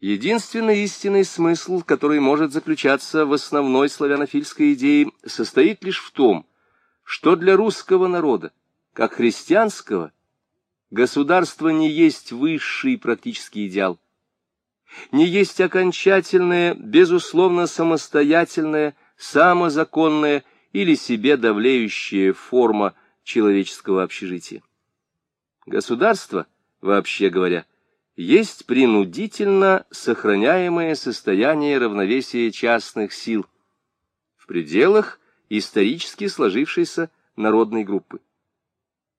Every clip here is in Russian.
Единственный истинный смысл, который может заключаться в основной славянофильской идее, состоит лишь в том, что для русского народа, как христианского, государство не есть высший практический идеал, не есть окончательное, безусловно самостоятельное, самозаконная или себе давлеющая форма человеческого общежития. Государство, вообще говоря, есть принудительно сохраняемое состояние равновесия частных сил в пределах исторически сложившейся народной группы.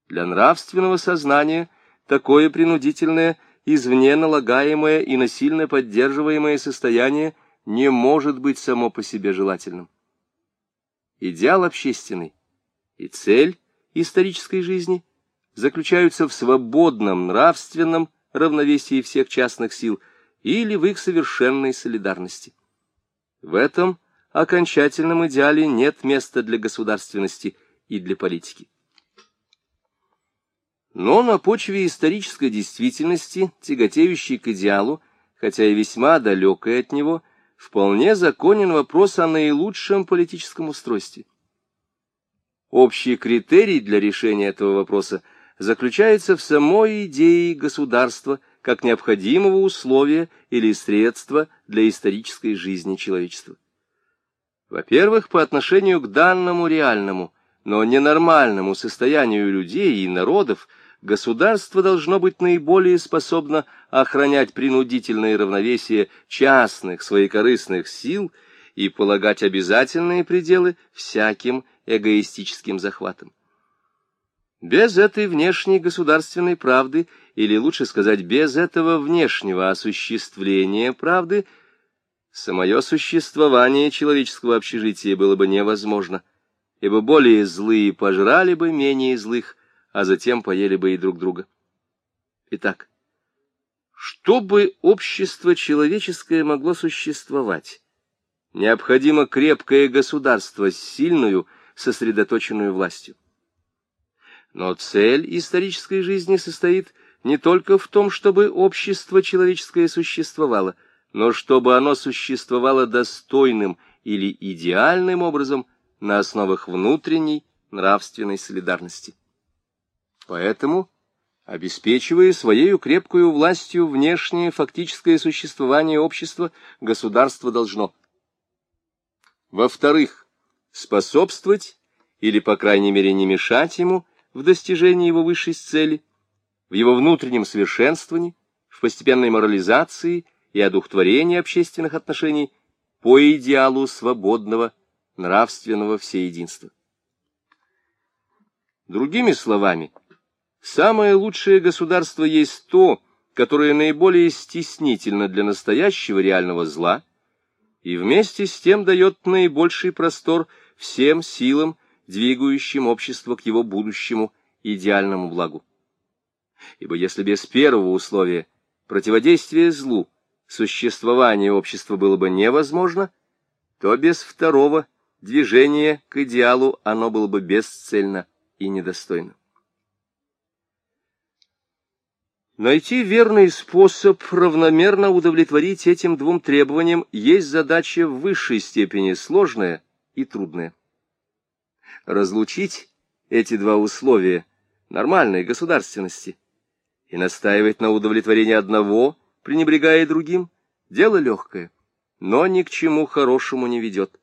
Для нравственного сознания такое принудительное, извне налагаемое и насильно поддерживаемое состояние не может быть само по себе желательным. Идеал общественный и цель исторической жизни заключаются в свободном нравственном равновесии всех частных сил или в их совершенной солидарности. В этом окончательном идеале нет места для государственности и для политики. Но на почве исторической действительности, тяготеющей к идеалу, хотя и весьма далекой от него, вполне законен вопрос о наилучшем политическом устройстве. Общий критерий для решения этого вопроса заключается в самой идее государства как необходимого условия или средства для исторической жизни человечества. Во-первых, по отношению к данному реальному, но ненормальному состоянию людей и народов, государство должно быть наиболее способно охранять принудительное равновесие частных своекорыстных сил и полагать обязательные пределы всяким эгоистическим захватам. Без этой внешней государственной правды, или лучше сказать, без этого внешнего осуществления правды, самое существование человеческого общежития было бы невозможно, ибо более злые пожрали бы менее злых, а затем поели бы и друг друга. Итак, чтобы общество человеческое могло существовать, необходимо крепкое государство с сильную, сосредоточенную властью. Но цель исторической жизни состоит не только в том, чтобы общество человеческое существовало, но чтобы оно существовало достойным или идеальным образом на основах внутренней нравственной солидарности. Поэтому, обеспечивая своей крепкую властью внешнее фактическое существование общества, государство должно во-вторых, способствовать или, по крайней мере, не мешать ему в достижении его высшей цели, в его внутреннем совершенствовании, в постепенной морализации и одухотворении общественных отношений по идеалу свободного нравственного всеединства. Другими словами, самое лучшее государство есть то, которое наиболее стеснительно для настоящего реального зла и вместе с тем дает наибольший простор всем силам, двигающим общество к его будущему идеальному благу. Ибо если без первого условия противодействия злу существование общества было бы невозможно, то без второго движения к идеалу оно было бы бесцельно и недостойно. Найти верный способ равномерно удовлетворить этим двум требованиям есть задача в высшей степени сложная и трудная разлучить эти два условия нормальной государственности и настаивать на удовлетворении одного, пренебрегая другим, дело легкое, но ни к чему хорошему не ведет.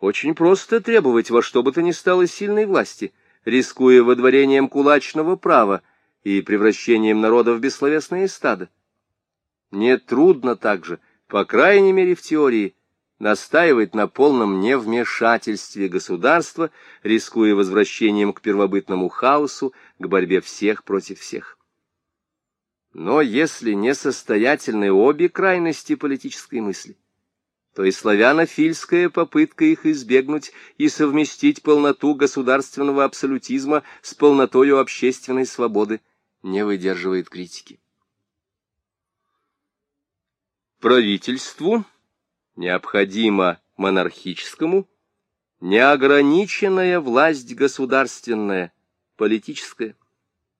Очень просто требовать во что бы то ни стало сильной власти, рискуя водворением кулачного права и превращением народа в бессловесное стадо. Не трудно также, по крайней мере в теории, настаивает на полном невмешательстве государства, рискуя возвращением к первобытному хаосу, к борьбе всех против всех. Но если несостоятельны обе крайности политической мысли, то и славянофильская попытка их избегнуть и совместить полноту государственного абсолютизма с полнотою общественной свободы не выдерживает критики. Правительству необходимо монархическому неограниченная власть государственная, политическая,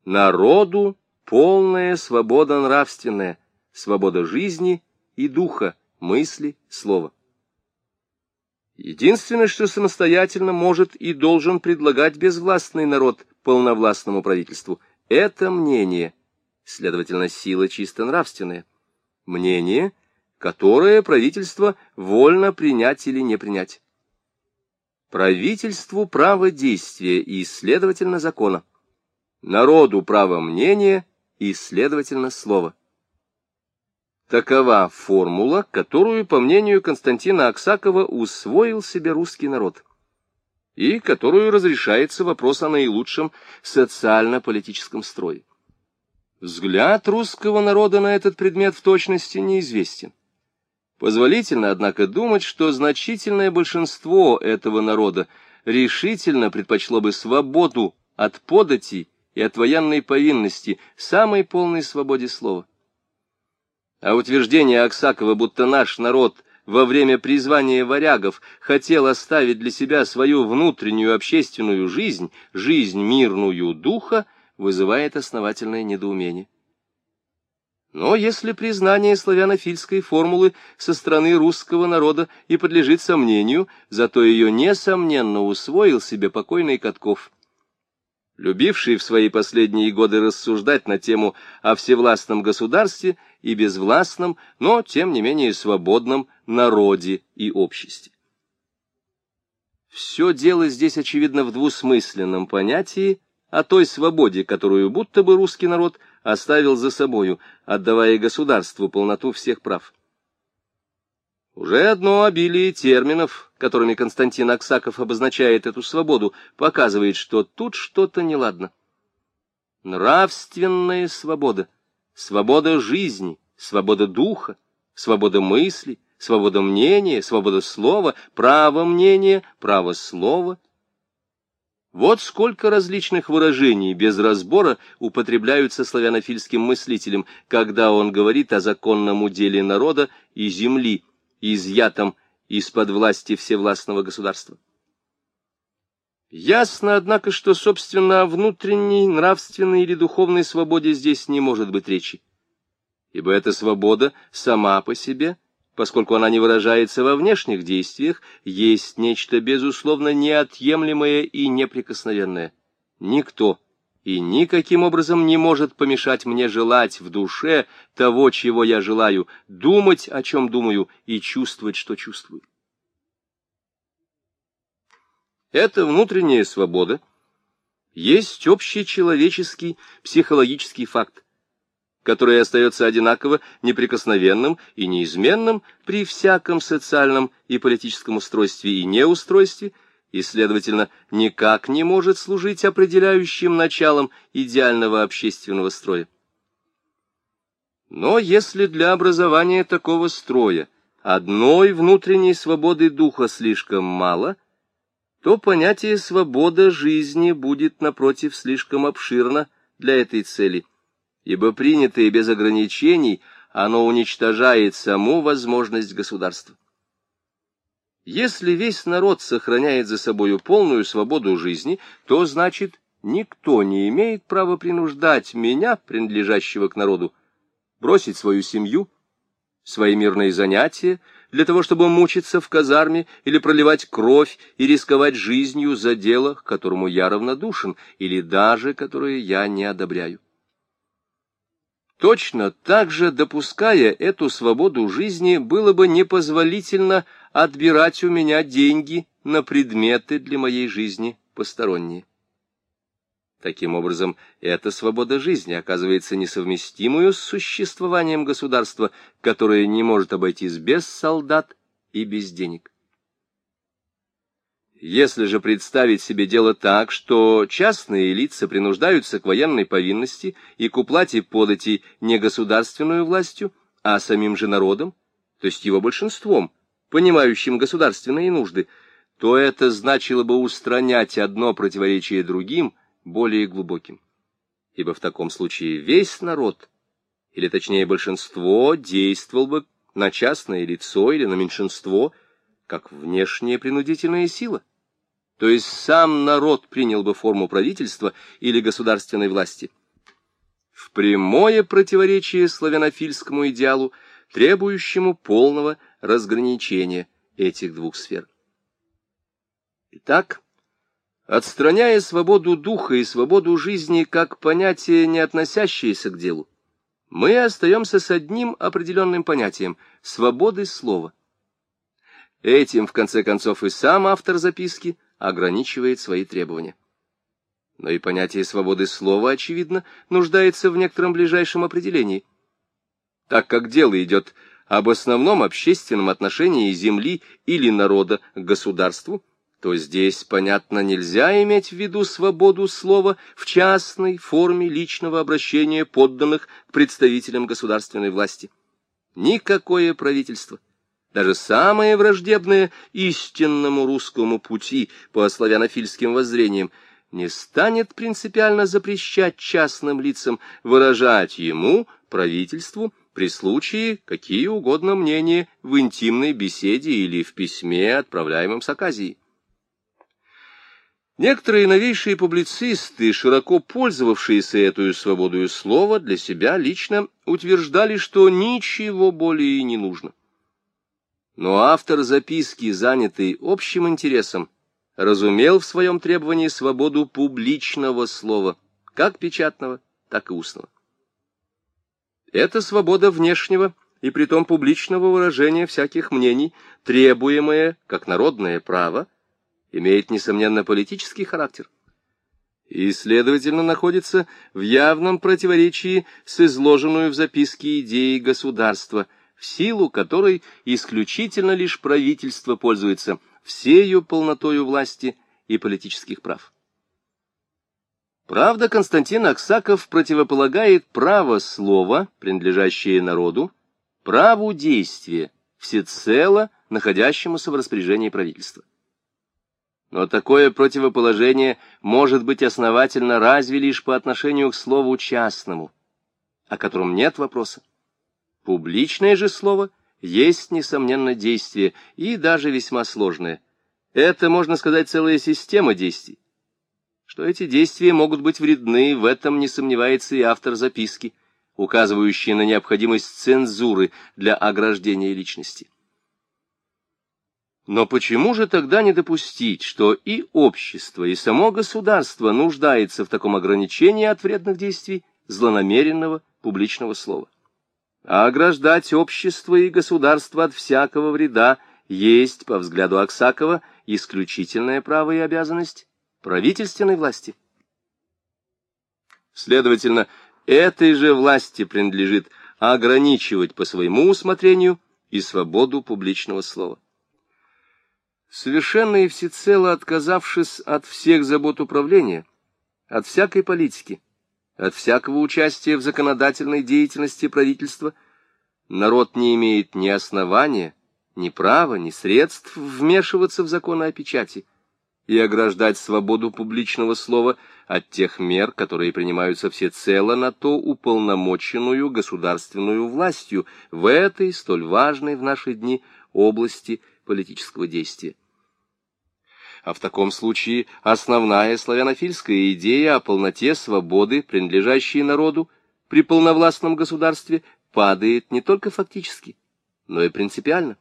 народу полная свобода нравственная, свобода жизни и духа, мысли, слова. Единственное, что самостоятельно может и должен предлагать безвластный народ полновластному правительству, это мнение, следовательно, сила чисто нравственная. Мнение, которое правительство вольно принять или не принять. Правительству право действия и, следовательно, закона. Народу право мнения и, следовательно, слова. Такова формула, которую, по мнению Константина Аксакова, усвоил себе русский народ, и которую разрешается вопрос о наилучшем социально-политическом строе. Взгляд русского народа на этот предмет в точности неизвестен. Позволительно, однако, думать, что значительное большинство этого народа решительно предпочло бы свободу от подати и от военной повинности, самой полной свободе слова. А утверждение Аксакова, будто наш народ во время призвания варягов хотел оставить для себя свою внутреннюю общественную жизнь, жизнь мирную духа, вызывает основательное недоумение. Но если признание славянофильской формулы со стороны русского народа и подлежит сомнению, зато ее несомненно усвоил себе покойный Катков – любивший в свои последние годы рассуждать на тему о всевластном государстве и безвластном, но, тем не менее, свободном народе и обществе. Все дело здесь, очевидно, в двусмысленном понятии о той свободе, которую будто бы русский народ оставил за собою, отдавая государству полноту всех прав. Уже одно обилие терминов, которыми Константин Аксаков обозначает эту свободу, показывает, что тут что-то неладно. Нравственная свобода, свобода жизни, свобода духа, свобода мысли, свобода мнения, свобода слова, право мнения, право слова. Вот сколько различных выражений без разбора употребляются славянофильским мыслителем, когда он говорит о законном уделе народа и земли, изъятом из-под власти всевластного государства. Ясно, однако, что, собственно, о внутренней, нравственной или духовной свободе здесь не может быть речи, ибо эта свобода сама по себе, поскольку она не выражается во внешних действиях, есть нечто, безусловно, неотъемлемое и неприкосновенное. Никто и никаким образом не может помешать мне желать в душе того, чего я желаю, думать, о чем думаю, и чувствовать, что чувствую. Эта внутренняя свобода есть общий человеческий психологический факт, который остается одинаково неприкосновенным и неизменным при всяком социальном и политическом устройстве и неустройстве, и, следовательно, никак не может служить определяющим началом идеального общественного строя. Но если для образования такого строя одной внутренней свободы духа слишком мало, то понятие «свобода жизни» будет, напротив, слишком обширно для этой цели, ибо принятое без ограничений, оно уничтожает саму возможность государства. Если весь народ сохраняет за собою полную свободу жизни, то, значит, никто не имеет права принуждать меня, принадлежащего к народу, бросить свою семью, свои мирные занятия, для того, чтобы мучиться в казарме или проливать кровь и рисковать жизнью за дело, к которому я равнодушен, или даже которое я не одобряю. Точно так же, допуская эту свободу жизни, было бы непозволительно отбирать у меня деньги на предметы для моей жизни посторонние. Таким образом, эта свобода жизни оказывается несовместимую с существованием государства, которое не может обойтись без солдат и без денег. Если же представить себе дело так, что частные лица принуждаются к военной повинности и к уплате податей не государственную властью, а самим же народом, то есть его большинством, понимающим государственные нужды, то это значило бы устранять одно противоречие другим, более глубоким. Ибо в таком случае весь народ, или точнее большинство, действовал бы на частное лицо или на меньшинство, как внешняя принудительная сила. То есть сам народ принял бы форму правительства или государственной власти. в прямое противоречие славянофильскому идеалу, требующему полного разграничения этих двух сфер. Итак, отстраняя свободу духа и свободу жизни как понятие, не относящееся к делу, мы остаемся с одним определенным понятием — свободы слова. Этим, в конце концов, и сам автор записки ограничивает свои требования. Но и понятие свободы слова, очевидно, нуждается в некотором ближайшем определении. Так как дело идет об основном общественном отношении земли или народа к государству, то здесь, понятно, нельзя иметь в виду свободу слова в частной форме личного обращения подданных к представителям государственной власти. Никакое правительство, даже самое враждебное истинному русскому пути по славянофильским воззрениям, не станет принципиально запрещать частным лицам выражать ему, правительству, при случае какие угодно мнения в интимной беседе или в письме, отправляемом с Аказией. Некоторые новейшие публицисты, широко пользовавшиеся эту свободою слова, для себя лично утверждали, что ничего более не нужно. Но автор записки, занятый общим интересом, разумел в своем требовании свободу публичного слова, как печатного, так и устного. Это свобода внешнего и притом публичного выражения всяких мнений, требуемое, как народное право, имеет, несомненно, политический характер и, следовательно, находится в явном противоречии с изложенную в записке идеей государства, в силу которой исключительно лишь правительство пользуется всею полнотою власти и политических прав. Правда, Константин Аксаков противополагает право слова, принадлежащее народу, праву действия, всецело находящемуся в распоряжении правительства. Но такое противоположение может быть основательно разве лишь по отношению к слову частному, о котором нет вопроса. Публичное же слово есть, несомненно, действие, и даже весьма сложное. Это, можно сказать, целая система действий. Что эти действия могут быть вредны, в этом не сомневается и автор записки, указывающий на необходимость цензуры для ограждения личности. Но почему же тогда не допустить, что и общество, и само государство нуждается в таком ограничении от вредных действий злонамеренного публичного слова? А ограждать общество и государство от всякого вреда есть, по взгляду Аксакова, исключительное право и обязанность правительственной власти. Следовательно, этой же власти принадлежит ограничивать по своему усмотрению и свободу публичного слова. Совершенно и всецело отказавшись от всех забот управления, от всякой политики, от всякого участия в законодательной деятельности правительства, народ не имеет ни основания, ни права, ни средств вмешиваться в законы о печати и ограждать свободу публичного слова от тех мер, которые принимаются всецело на то уполномоченную государственную властью в этой столь важной в наши дни области политического действия. А в таком случае основная славянофильская идея о полноте свободы, принадлежащей народу, при полновластном государстве, падает не только фактически, но и принципиально.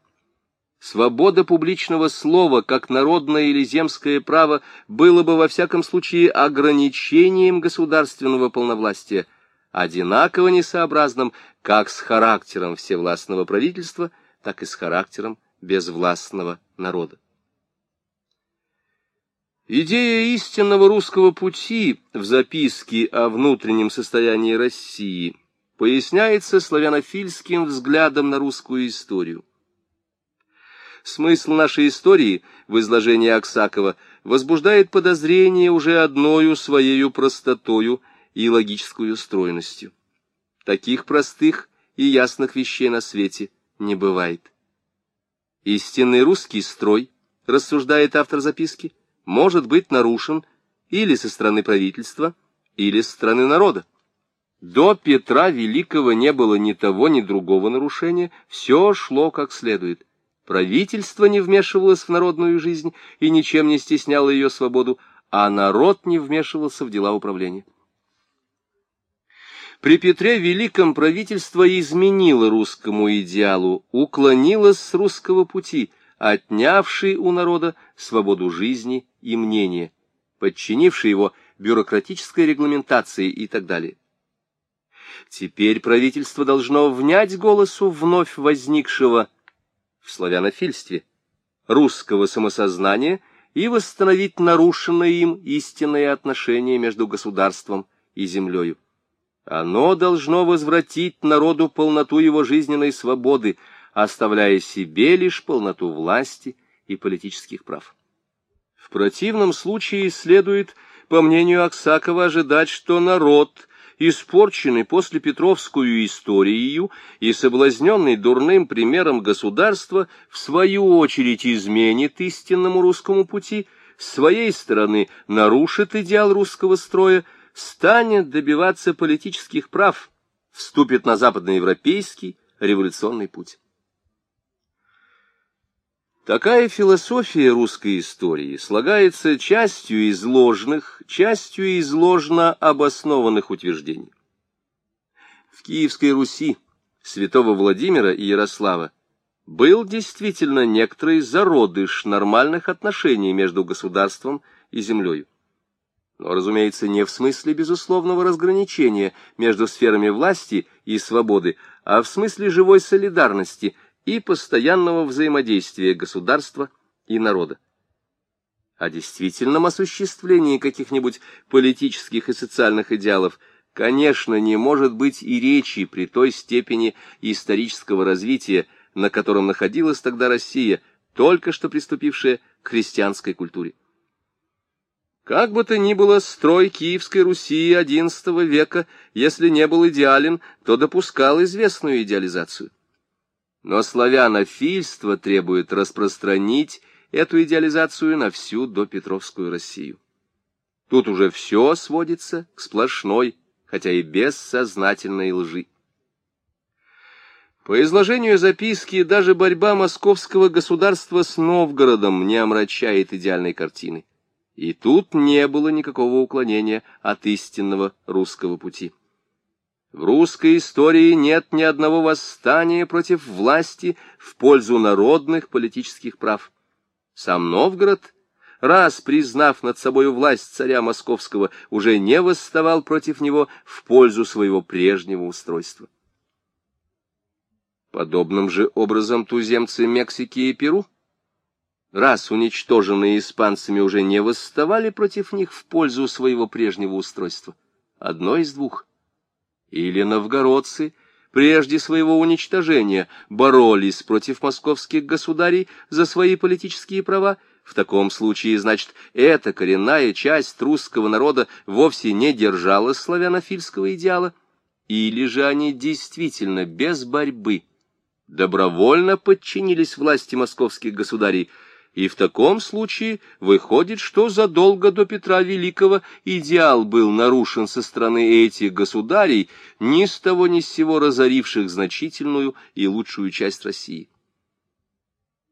Свобода публичного слова, как народное или земское право, было бы во всяком случае ограничением государственного полновластия, одинаково несообразным как с характером всевластного правительства, так и с характером безвластного народа. Идея истинного русского пути в записке о внутреннем состоянии России поясняется славянофильским взглядом на русскую историю. Смысл нашей истории в изложении Аксакова возбуждает подозрение уже одною своею простотою и логическую стройностью. Таких простых и ясных вещей на свете не бывает. Истинный русский строй, рассуждает автор записки, может быть нарушен или со стороны правительства, или со стороны народа. До Петра Великого не было ни того, ни другого нарушения, все шло как следует. Правительство не вмешивалось в народную жизнь и ничем не стесняло ее свободу, а народ не вмешивался в дела управления. При Петре Великом правительство изменило русскому идеалу, уклонилось с русского пути, отнявший у народа свободу жизни и мнения, подчинивший его бюрократической регламентации и так далее. Теперь правительство должно внять голосу вновь возникшего в славянофильстве русского самосознания и восстановить нарушенное им истинное отношение между государством и землею. Оно должно возвратить народу полноту его жизненной свободы, оставляя себе лишь полноту власти и политических прав. В противном случае следует, по мнению Аксакова, ожидать, что народ, испорченный после Петровскую историю и соблазненный дурным примером государства, в свою очередь изменит истинному русскому пути, с своей стороны нарушит идеал русского строя, станет добиваться политических прав, вступит на западноевропейский революционный путь. Такая философия русской истории слагается частью из ложных, частью из обоснованных утверждений. В Киевской Руси святого Владимира и Ярослава был действительно некоторый зародыш нормальных отношений между государством и землей. Но, разумеется, не в смысле безусловного разграничения между сферами власти и свободы, а в смысле живой солидарности – и постоянного взаимодействия государства и народа. О действительном осуществлении каких-нибудь политических и социальных идеалов, конечно, не может быть и речи при той степени исторического развития, на котором находилась тогда Россия, только что приступившая к христианской культуре. Как бы то ни было, строй Киевской Руси XI века, если не был идеален, то допускал известную идеализацию. Но славянофильство требует распространить эту идеализацию на всю допетровскую Россию. Тут уже все сводится к сплошной, хотя и бессознательной лжи. По изложению записки даже борьба московского государства с Новгородом не омрачает идеальной картины. И тут не было никакого уклонения от истинного русского пути. В русской истории нет ни одного восстания против власти в пользу народных политических прав. Сам Новгород, раз признав над собою власть царя московского, уже не восставал против него в пользу своего прежнего устройства. Подобным же образом туземцы Мексики и Перу, раз уничтоженные испанцами, уже не восставали против них в пользу своего прежнего устройства. Одно из двух — или новгородцы прежде своего уничтожения боролись против московских государей за свои политические права, в таком случае, значит, эта коренная часть русского народа вовсе не держала славянофильского идеала, или же они действительно без борьбы добровольно подчинились власти московских государей, и в таком случае выходит, что задолго до Петра Великого идеал был нарушен со стороны этих государей, ни с того ни с сего разоривших значительную и лучшую часть России.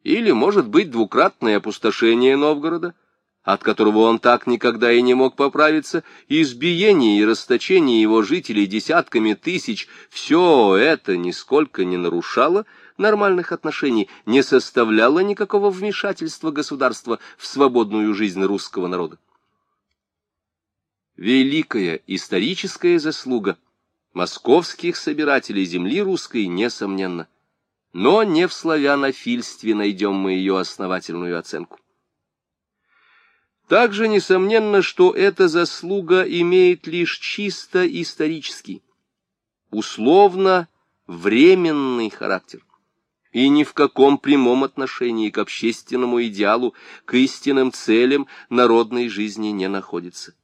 Или, может быть, двукратное опустошение Новгорода, от которого он так никогда и не мог поправиться, избиение и расточение его жителей десятками тысяч, все это нисколько не нарушало нормальных отношений не составляло никакого вмешательства государства в свободную жизнь русского народа. Великая историческая заслуга московских собирателей земли русской, несомненно, но не в славянофильстве найдем мы ее основательную оценку. Также несомненно, что эта заслуга имеет лишь чисто исторический, условно временный характер и ни в каком прямом отношении к общественному идеалу, к истинным целям народной жизни не находится.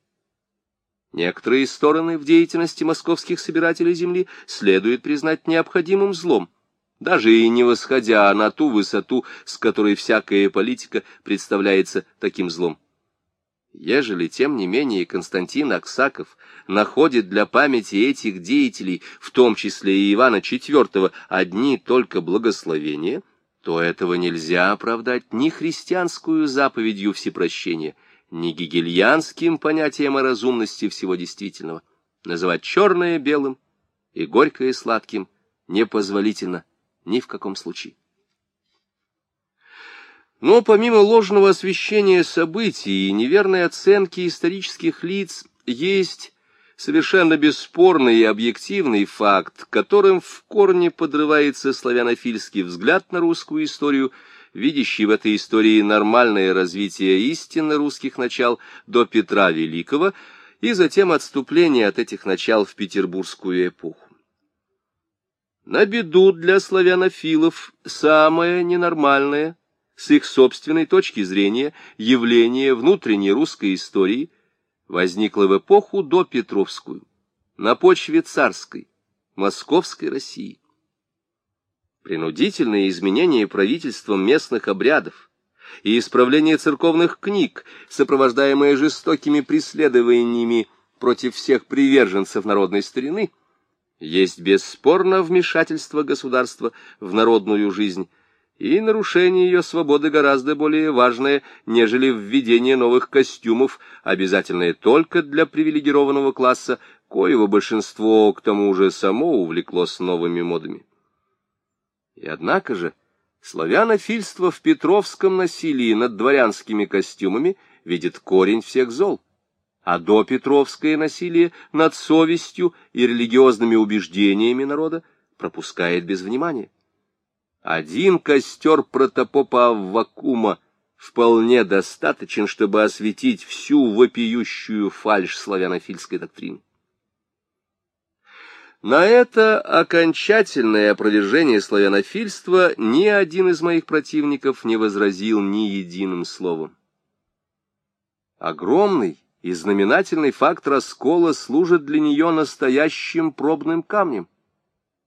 Некоторые стороны в деятельности московских собирателей земли следует признать необходимым злом, даже и не восходя на ту высоту, с которой всякая политика представляется таким злом. Ежели, тем не менее, Константин Аксаков находит для памяти этих деятелей, в том числе и Ивана IV, одни только благословения, то этого нельзя оправдать ни христианскую заповедью всепрощения, ни гегельянским понятием о разумности всего действительного. Называть черное белым и горькое сладким непозволительно ни в каком случае. Но помимо ложного освещения событий и неверной оценки исторических лиц, есть совершенно бесспорный и объективный факт, которым в корне подрывается славянофильский взгляд на русскую историю, видящий в этой истории нормальное развитие истинно русских начал до Петра Великого и затем отступление от этих начал в петербургскую эпоху. На беду для славянофилов самое ненормальное, с их собственной точки зрения, явление внутренней русской истории – возникла в эпоху до Петровскую, на почве царской, московской России. Принудительные изменения правительством местных обрядов и исправление церковных книг, сопровождаемые жестокими преследованиями против всех приверженцев народной старины, есть бесспорно вмешательство государства в народную жизнь, и нарушение ее свободы гораздо более важное, нежели введение новых костюмов, обязательное только для привилегированного класса, коего большинство к тому же само увлеклось новыми модами. И однако же славянофильство в Петровском насилии над дворянскими костюмами видит корень всех зол, а допетровское насилие над совестью и религиозными убеждениями народа пропускает без внимания. Один костер протопопа Аввакума вполне достаточен, чтобы осветить всю вопиющую фальшь славянофильской доктрины. На это окончательное опровержение славянофильства ни один из моих противников не возразил ни единым словом. Огромный и знаменательный факт раскола служит для нее настоящим пробным камнем.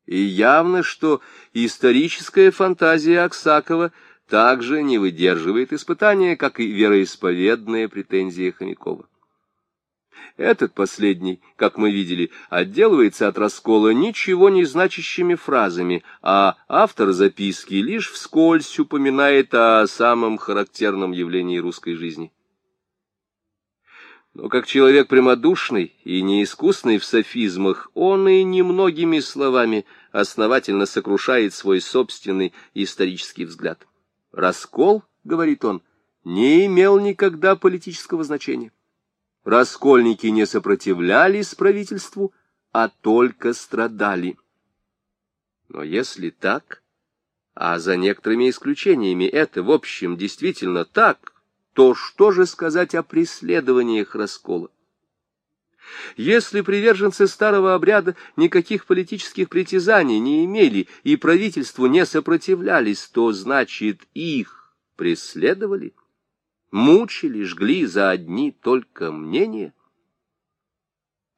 И явно, что историческая фантазия Аксакова также не выдерживает испытания, как и вероисповедная претензия Хомякова. Этот последний, как мы видели, отделывается от раскола ничего не значащими фразами, а автор записки лишь вскользь упоминает о самом характерном явлении русской жизни. Но как человек прямодушный и неискусный в софизмах, он и немногими словами основательно сокрушает свой собственный исторический взгляд. «Раскол, — говорит он, — не имел никогда политического значения. Раскольники не сопротивлялись правительству, а только страдали. Но если так, а за некоторыми исключениями это, в общем, действительно так, то что же сказать о преследованиях раскола? Если приверженцы старого обряда никаких политических притязаний не имели и правительству не сопротивлялись, то, значит, их преследовали, мучили, жгли за одни только мнения.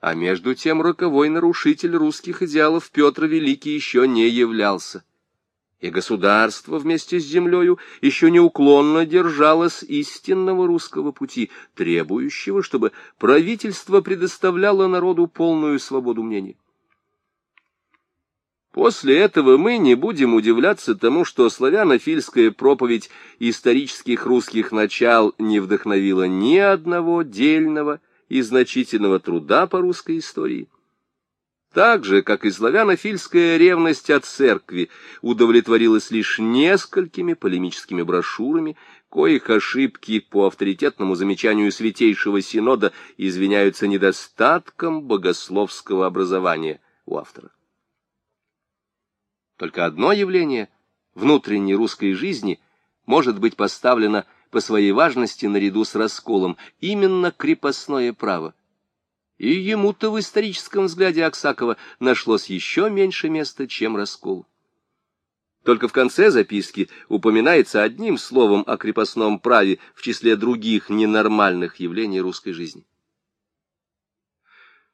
А между тем роковой нарушитель русских идеалов Петр Великий еще не являлся и государство вместе с землею еще неуклонно держалось истинного русского пути, требующего, чтобы правительство предоставляло народу полную свободу мнений. После этого мы не будем удивляться тому, что славянофильская проповедь исторических русских начал не вдохновила ни одного дельного и значительного труда по русской истории так же, как и славянофильская ревность от церкви удовлетворилась лишь несколькими полемическими брошюрами, коих ошибки по авторитетному замечанию Святейшего Синода извиняются недостатком богословского образования у автора. Только одно явление внутренней русской жизни может быть поставлено по своей важности наряду с расколом, именно крепостное право. И ему-то в историческом взгляде Аксакова нашлось еще меньше места, чем раскол. Только в конце записки упоминается одним словом о крепостном праве в числе других ненормальных явлений русской жизни.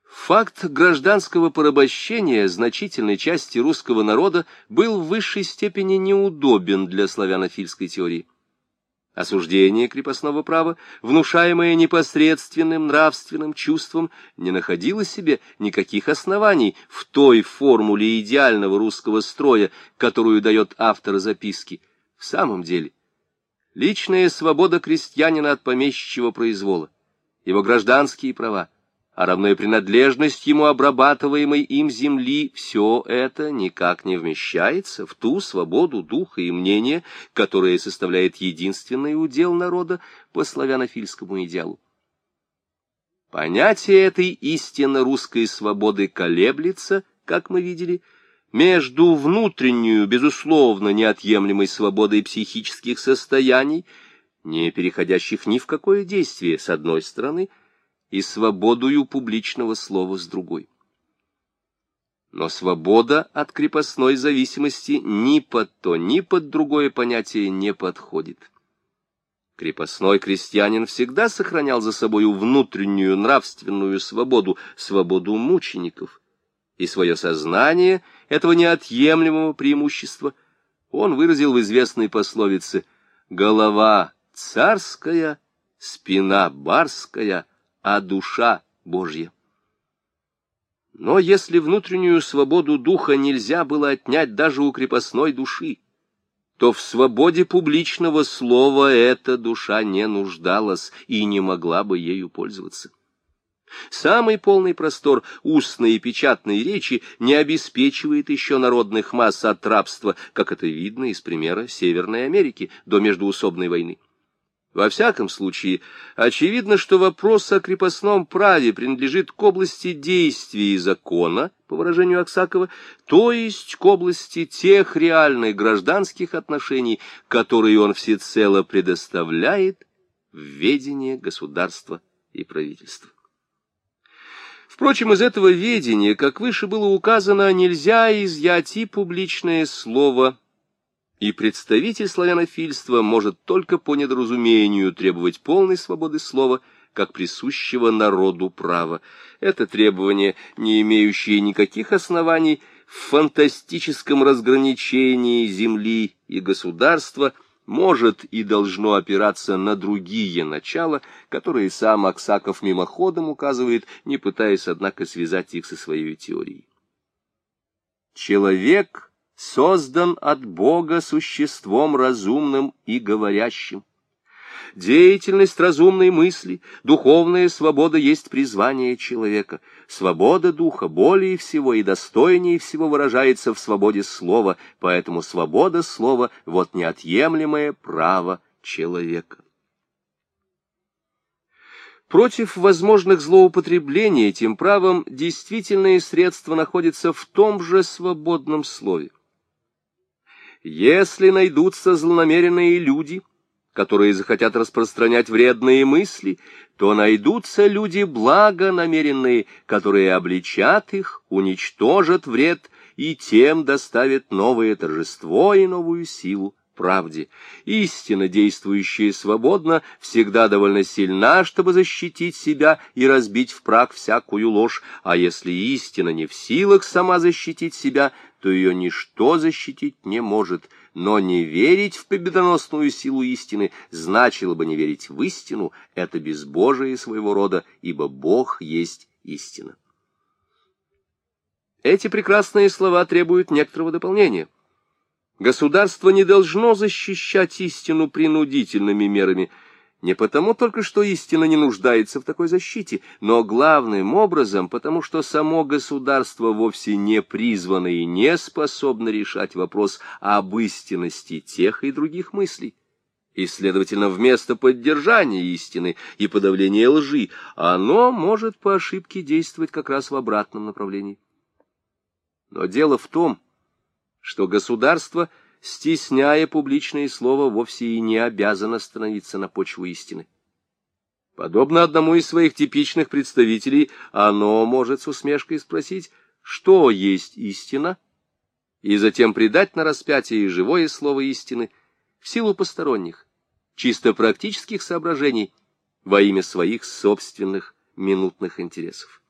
Факт гражданского порабощения значительной части русского народа был в высшей степени неудобен для славянофильской теории. Осуждение крепостного права, внушаемое непосредственным нравственным чувством, не находило себе никаких оснований в той формуле идеального русского строя, которую дает автор записки. В самом деле, личная свобода крестьянина от помещичьего произвола, его гражданские права, а равная принадлежность ему обрабатываемой им земли, все это никак не вмещается в ту свободу духа и мнения, которая составляет единственный удел народа по славянофильскому идеалу. Понятие этой истинно русской свободы колеблется, как мы видели, между внутреннюю, безусловно, неотъемлемой свободой психических состояний, не переходящих ни в какое действие, с одной стороны, и свободою публичного слова с другой. Но свобода от крепостной зависимости ни под то, ни под другое понятие не подходит. Крепостной крестьянин всегда сохранял за собою внутреннюю нравственную свободу, свободу мучеников, и свое сознание этого неотъемлемого преимущества он выразил в известной пословице «Голова царская, спина барская, а душа Божья». Но если внутреннюю свободу духа нельзя было отнять даже у крепостной души, то в свободе публичного слова эта душа не нуждалась и не могла бы ею пользоваться. Самый полный простор устной и печатной речи не обеспечивает еще народных масс от рабства, как это видно из примера Северной Америки до междуусобной войны. Во всяком случае, очевидно, что вопрос о крепостном праве принадлежит к области действий закона, по выражению Аксакова, то есть к области тех реальных гражданских отношений, которые он всецело предоставляет в ведение государства и правительства. Впрочем, из этого ведения, как выше было указано, нельзя изъять и публичное слово, и представитель славянофильства может только по недоразумению требовать полной свободы слова, как присущего народу права. Это требование, не имеющее никаких оснований в фантастическом разграничении земли и государства – может и должно опираться на другие начала, которые сам Аксаков мимоходом указывает, не пытаясь, однако, связать их со своей теорией. Человек создан от Бога существом разумным и говорящим. Деятельность разумной мысли, духовная свобода есть призвание человека. Свобода духа более всего и достойнее всего выражается в свободе слова, поэтому свобода слова — вот неотъемлемое право человека. Против возможных злоупотреблений этим правом действительные средства находятся в том же свободном слове. Если найдутся злонамеренные люди — которые захотят распространять вредные мысли, то найдутся люди благонамеренные, которые обличат их, уничтожат вред и тем доставят новое торжество и новую силу правде. Истина, действующая свободно, всегда довольно сильна, чтобы защитить себя и разбить в прах всякую ложь, а если истина не в силах сама защитить себя, то ее ничто защитить не может — но не верить в победоносную силу истины значило бы не верить в истину, это безбожие своего рода, ибо Бог есть истина. Эти прекрасные слова требуют некоторого дополнения. Государство не должно защищать истину принудительными мерами – не потому только, что истина не нуждается в такой защите, но главным образом потому, что само государство вовсе не призвано и не способно решать вопрос об истинности тех и других мыслей. И, следовательно, вместо поддержания истины и подавления лжи, оно может по ошибке действовать как раз в обратном направлении. Но дело в том, что государство — стесняя публичное слово, вовсе и не обязано становиться на почву истины. Подобно одному из своих типичных представителей, оно может с усмешкой спросить, что есть истина, и затем придать на распятие живое слово истины в силу посторонних, чисто практических соображений во имя своих собственных минутных интересов.